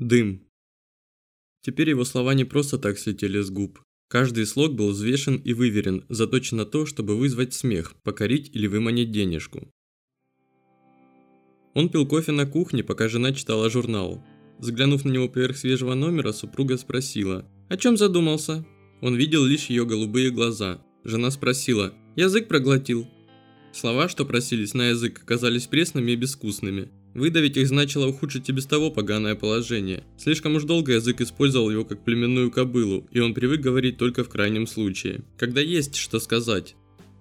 Дым. Теперь его слова не просто так слетели с губ. Каждый слог был взвешен и выверен, заточен на то, чтобы вызвать смех, покорить или выманить денежку. Он пил кофе на кухне, пока жена читала журнал. Взглянув на него поверх свежего номера, супруга спросила, «О чем задумался?» Он видел лишь ее голубые глаза. Жена спросила, «Язык проглотил?» Слова, что просились на язык, оказались пресными и безвкусными. Выдавить их значило ухудшить и без того поганое положение. Слишком уж долго язык использовал его как племенную кобылу, и он привык говорить только в крайнем случае. Когда есть что сказать.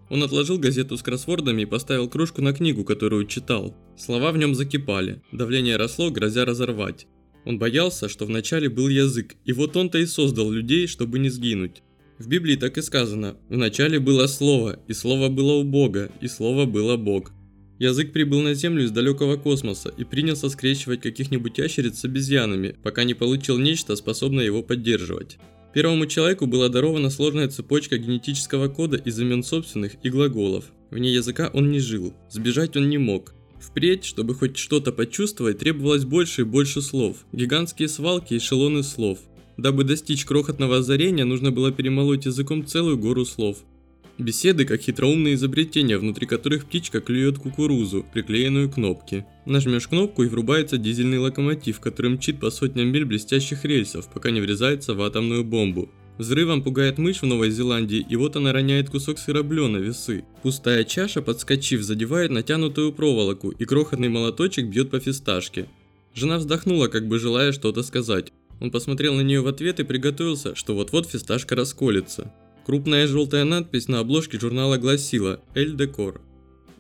Он отложил газету с кроссвордами и поставил кружку на книгу, которую читал. Слова в нем закипали, давление росло, грозя разорвать. Он боялся, что вначале был язык, и вот он-то и создал людей, чтобы не сгинуть. В Библии так и сказано, вначале было Слово, и Слово было у Бога, и Слово было Бог. Язык прибыл на Землю из далекого космоса и принялся скрещивать каких-нибудь ящериц с обезьянами, пока не получил нечто, способное его поддерживать. Первому человеку была дарована сложная цепочка генетического кода из имен собственных и глаголов. Вне языка он не жил, сбежать он не мог. Впредь, чтобы хоть что-то почувствовать, требовалось больше и больше слов, гигантские свалки и эшелоны слов. Дабы достичь крохотного озарения, нужно было перемолоть языком целую гору слов. Беседы как хитроумные изобретения, внутри которых птичка клюет кукурузу, приклеенную к кнопке. Нажмешь кнопку и врубается дизельный локомотив, который мчит по сотням миль блестящих рельсов, пока не врезается в атомную бомбу. Взрывом пугает мышь в Новой Зеландии, и вот она роняет кусок сыроблё на весы. Пустая чаша, подскочив, задевает натянутую проволоку, и крохотный молоточек бьет по фисташке. Жена вздохнула, как бы желая что-то сказать. Он посмотрел на нее в ответ и приготовился, что вот-вот фисташка расколется. Крупная желтая надпись на обложке журнала гласила «Эль Декор».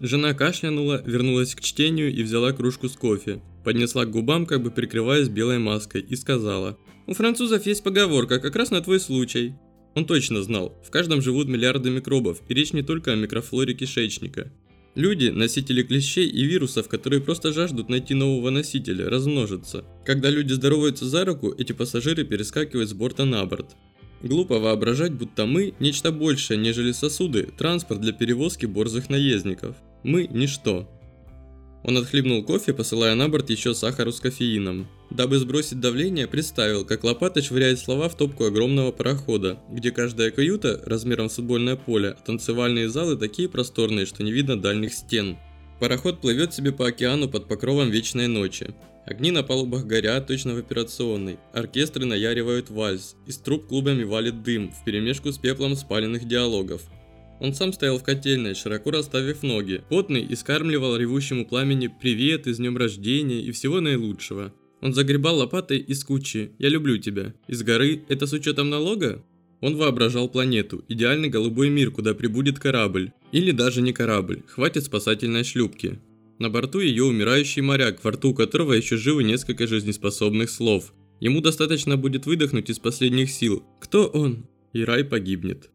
Жена кашлянула, вернулась к чтению и взяла кружку с кофе. Поднесла к губам, как бы прикрываясь белой маской, и сказала «У французов есть поговорка, как раз на твой случай». Он точно знал, в каждом живут миллиарды микробов, и речь не только о микрофлоре кишечника. Люди – носители клещей и вирусов, которые просто жаждут найти нового носителя, размножиться. Когда люди здороваются за руку, эти пассажиры перескакивают с борта на борт. Глупо воображать, будто мы – нечто большее, нежели сосуды, транспорт для перевозки борзых наездников. Мы – ничто. Он отхлебнул кофе, посылая на борт еще сахару с кофеином. Дабы сбросить давление, представил, как лопата швыряет слова в топку огромного парохода, где каждая каюта размером с футбольное поле, а танцевальные залы такие просторные, что не видно дальних стен. Пароход плывет себе по океану под покровом вечной ночи. Огни на палубах горят точно в операционной. Оркестры наяривают вальс. Из труб клубами валит дым, вперемешку с пеплом спаленных диалогов. Он сам стоял в котельной, широко расставив ноги. Потный и скармливал ревущему пламени привет из днем рождения и всего наилучшего. Он загребал лопатой из кучи «Я люблю тебя». Из горы «Это с учетом налога?» Он воображал планету, идеальный голубой мир, куда прибудет корабль. Или даже не корабль, хватит спасательной шлюпки. На борту ее умирающий моряк, во рту которого еще живы несколько жизнеспособных слов. Ему достаточно будет выдохнуть из последних сил. Кто он? И рай погибнет.